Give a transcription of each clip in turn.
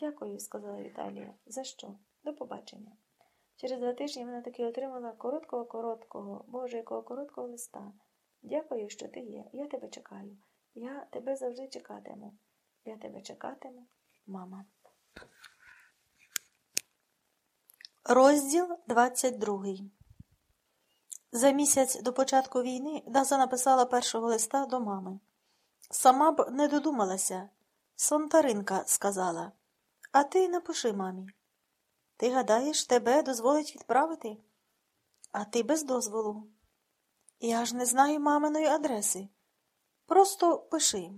Дякую, сказала Віталія. За що? До побачення. Через два тижні вона таки отримала короткого короткого, боже, якого короткого листа. Дякую, що ти є. Я тебе чекаю. Я тебе завжди чекатиму. Я тебе чекатиму, мама. Розділ 22 За місяць до початку війни Даза написала першого листа до мами. Сама б не додумалася. Сонтаринка сказала. А ти напиши мамі. Ти гадаєш, тебе дозволить відправити? А ти без дозволу. Я ж не знаю маминої адреси. Просто пиши.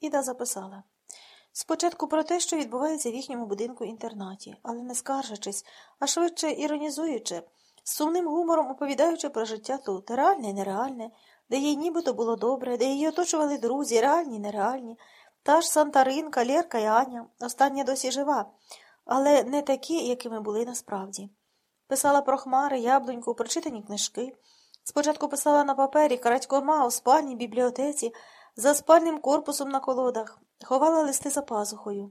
Іда записала. Спочатку про те, що відбувається в їхньому будинку інтернаті, але не скаржачись, а швидше іронізуючи, з сумним гумором оповідаючи про життя тут, реальне і нереальне, де їй нібито було добре, де її оточували друзі, реальні, і нереальні, та ж Сантаринка, Лєрка і Аня, остання досі жива, але не такі, якими були насправді. Писала про хмари, яблуньку, прочитані книжки. Спочатку писала на папері крадькома у спальні, бібліотеці, за спальним корпусом на колодах, ховала листи за пазухою.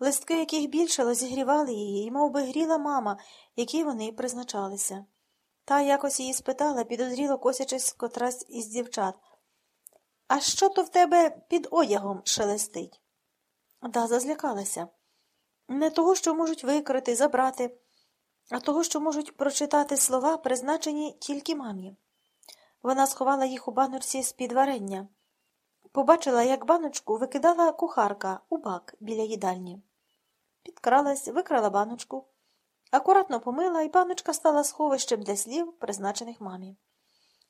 Листки, яких більшало, зігрівали її, і мов би, гріла мама, які вони призначалися. Та якось її спитала, підозріло косячись котрась із дівчат. А що то в тебе під одягом шелестить? Даза злякалася. Не того, що можуть викрити, забрати, а того, що можуть прочитати слова, призначені тільки мамі. Вона сховала їх у баночці з під варення. Побачила, як баночку викидала кухарка у бак біля їдальні. Підкралась, викрала баночку, акуратно помила, і баночка стала сховищем для слів, призначених мамі.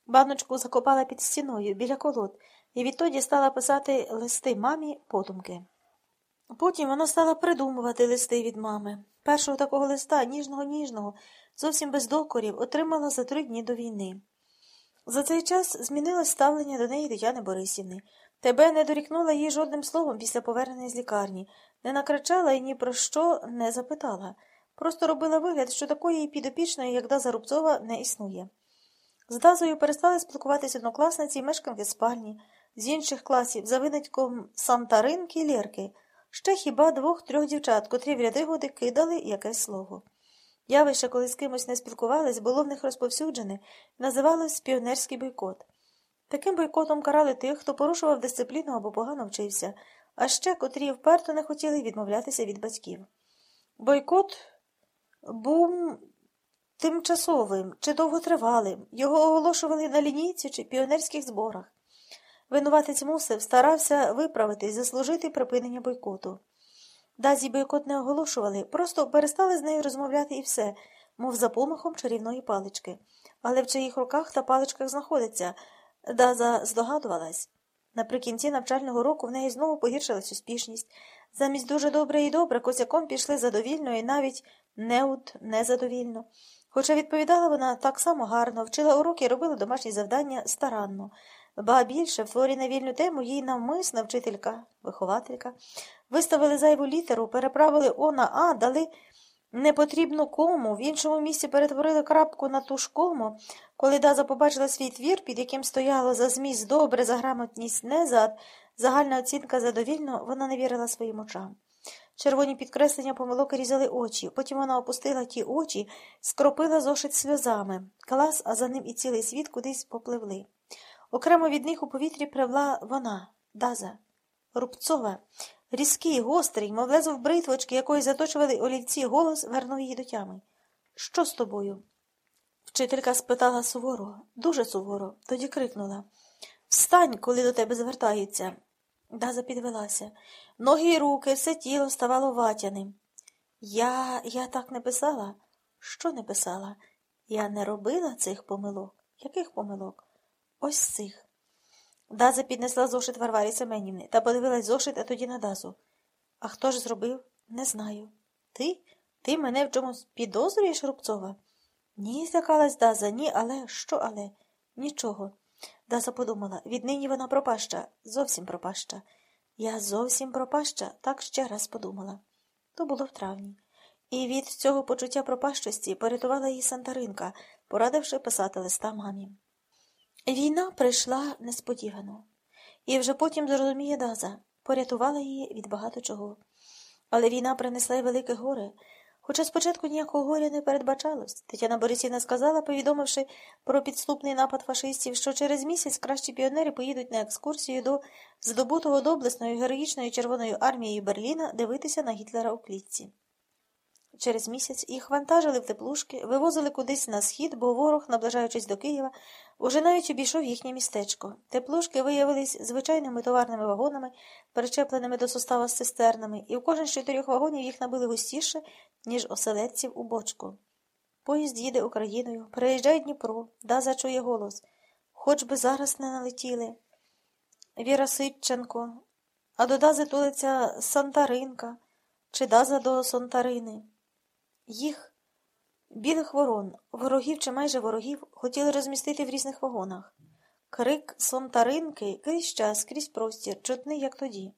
Баночку закопала під стіною біля колод і відтоді стала писати листи мамі подумки. Потім вона стала придумувати листи від мами. Першого такого листа, ніжного ніжного, зовсім без докорів, отримала за три дні до війни. За цей час змінилось ставлення до неї Тетяни Борисівни. Тебе не дорікнула їй жодним словом після повернення з лікарні, не накричала і ні про що не запитала. Просто робила вигляд, що такої підопічної, як Даза Рубцова, не існує. З Дазою перестали спілкуватися однокласниці і мешканки спальні, з інших класів, за винатком Сантаринки і Лєрки, ще хіба двох-трьох дівчат, котрі в ряди годи кидали якесь слово. Явище, коли з кимось не спілкувались, було в них розповсюджене, називалось піонерський бойкот. Таким бойкотом карали тих, хто порушував дисципліну або погано вчився, а ще котрі вперто не хотіли відмовлятися від батьків. Бойкот був тимчасовим чи довготривалим, його оголошували на лінійці чи піонерських зборах. Винуватець мусив, старався виправити заслужити припинення бойкоту. Дазі бойкот не оголошували, просто перестали з нею розмовляти і все, мов за помахом чарівної палички. Але в чиїх руках та паличках знаходиться, Даза здогадувалась. Наприкінці навчального року в неї знову погіршилась успішність. Замість дуже добре і добре косяком пішли задовільно і навіть неуд незадовільно. Хоча відповідала вона так само гарно, вчила уроки робила домашні завдання старанно. Ба більше в творі на вільну тему їй навмисна вчителька, вихователька. Виставили зайву літеру, переправили О на А, дали непотрібну кому, в іншому місці перетворили крапку на ту ж кому. Коли Даза побачила свій твір, під яким стояло за зміст добре, за грамотність незад, загальна оцінка задовільно, вона не вірила своїм очам. Червоні підкреслення помилок різали очі, потім вона опустила ті очі, скропила зошит сльозами. Клас, а за ним і цілий світ кудись попливли. Окремо від них у повітрі привла вона, Даза, Рубцова. Різкий, гострий, мов лезов бритвочки, якої заточували олівці, голос вернув її до тями. Що з тобою? Вчителька спитала суворо, дуже суворо, тоді крикнула Встань, коли до тебе звертаються. Даза підвелася. Ноги й руки, все тіло ставало ватяним. Я я так не писала? Що не писала? Я не робила цих помилок. Яких помилок? Ось цих. Даза піднесла зошит Варварі Семенівни та подивилась зошит, а тоді на Дазу. А хто ж зробив? Не знаю. Ти? Ти мене в чомусь підозрюєш, Рубцова? Ні, злякалась Даза, ні, але що, але? Нічого. Даза подумала віднині вона пропаща, зовсім пропаща. Я зовсім пропаща, так ще раз подумала. То було в травні. І від цього почуття пропащості порятувала її Сантаринка, порадивши писати листа мамі. Війна прийшла несподівано, і вже потім зрозуміє Даза, порятувала її від багато чого. Але війна принесла й велике горе. Хоча спочатку ніякого горя не передбачалось. Тетяна Борисівна сказала, повідомивши про підступний напад фашистів, що через місяць кращі піонери поїдуть на екскурсію до здобутого доблесною героїчною Червоною армією Берліна дивитися на Гітлера у клітці. Через місяць їх вантажили в теплушки, вивозили кудись на схід, бо ворог, наближаючись до Києва, уже навіть обійшов їхнє містечко. Теплушки виявились звичайними товарними вагонами, перечепленими до сустава з цистернами, і в кожен з чотирьох вагонів їх набили густіше, ніж оселедців у бочку. Поїзд їде Україною, переїжджає Дніпро, Даза чує голос. Хоч би зараз не налетіли. Віра Ситченко, а до Daзи тулиться Сантаринка чи Даза до Сонтарини. Їх, білих ворон, ворогів чи майже ворогів, хотіли розмістити в різних вагонах. Крик Сонтаринки крізь час, крізь простір, чутний, як тоді.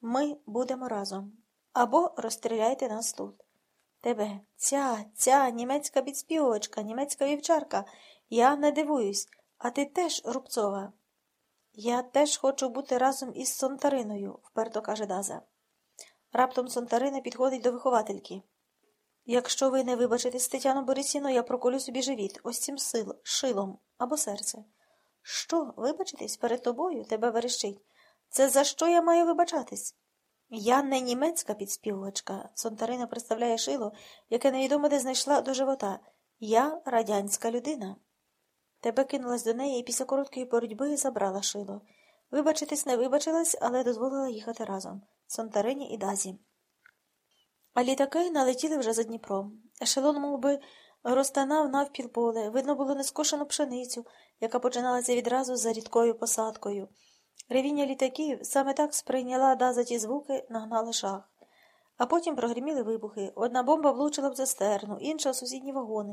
Ми будемо разом. Або розстріляйте нас тут. Тебе, ця, ця німецька підспівочка, німецька вівчарка. Я не дивуюсь, а ти теж Рубцова. Я теж хочу бути разом із Сонтариною, вперто каже Даза. Раптом Сонтарина підходить до виховательки. Якщо ви не вибачитесь, Тетяно Борисіно, я проколю собі живіт, ось цим сил, шилом або серце. Що, вибачитись перед тобою? Тебе верещить. Це за що я маю вибачатись? Я не німецька підспівувачка. Сонтарина представляє шило, яке невідомо де знайшла до живота. Я радянська людина. Тебе кинулась до неї і після короткої боротьби забрала шило. Вибачитись не вибачилась, але дозволила їхати разом. Сонтарині і Дазі. А літаки налетіли вже за Дніпром. Ешелон мов би, розтанав навпіл поле, видно було нескошену пшеницю, яка починалася відразу за рідкою посадкою. Ревіння літаків саме так сприйняла дазаті звуки, нагнали шах. А потім прогриміли вибухи. Одна бомба влучила в цистерну, інша в сусідні вагони.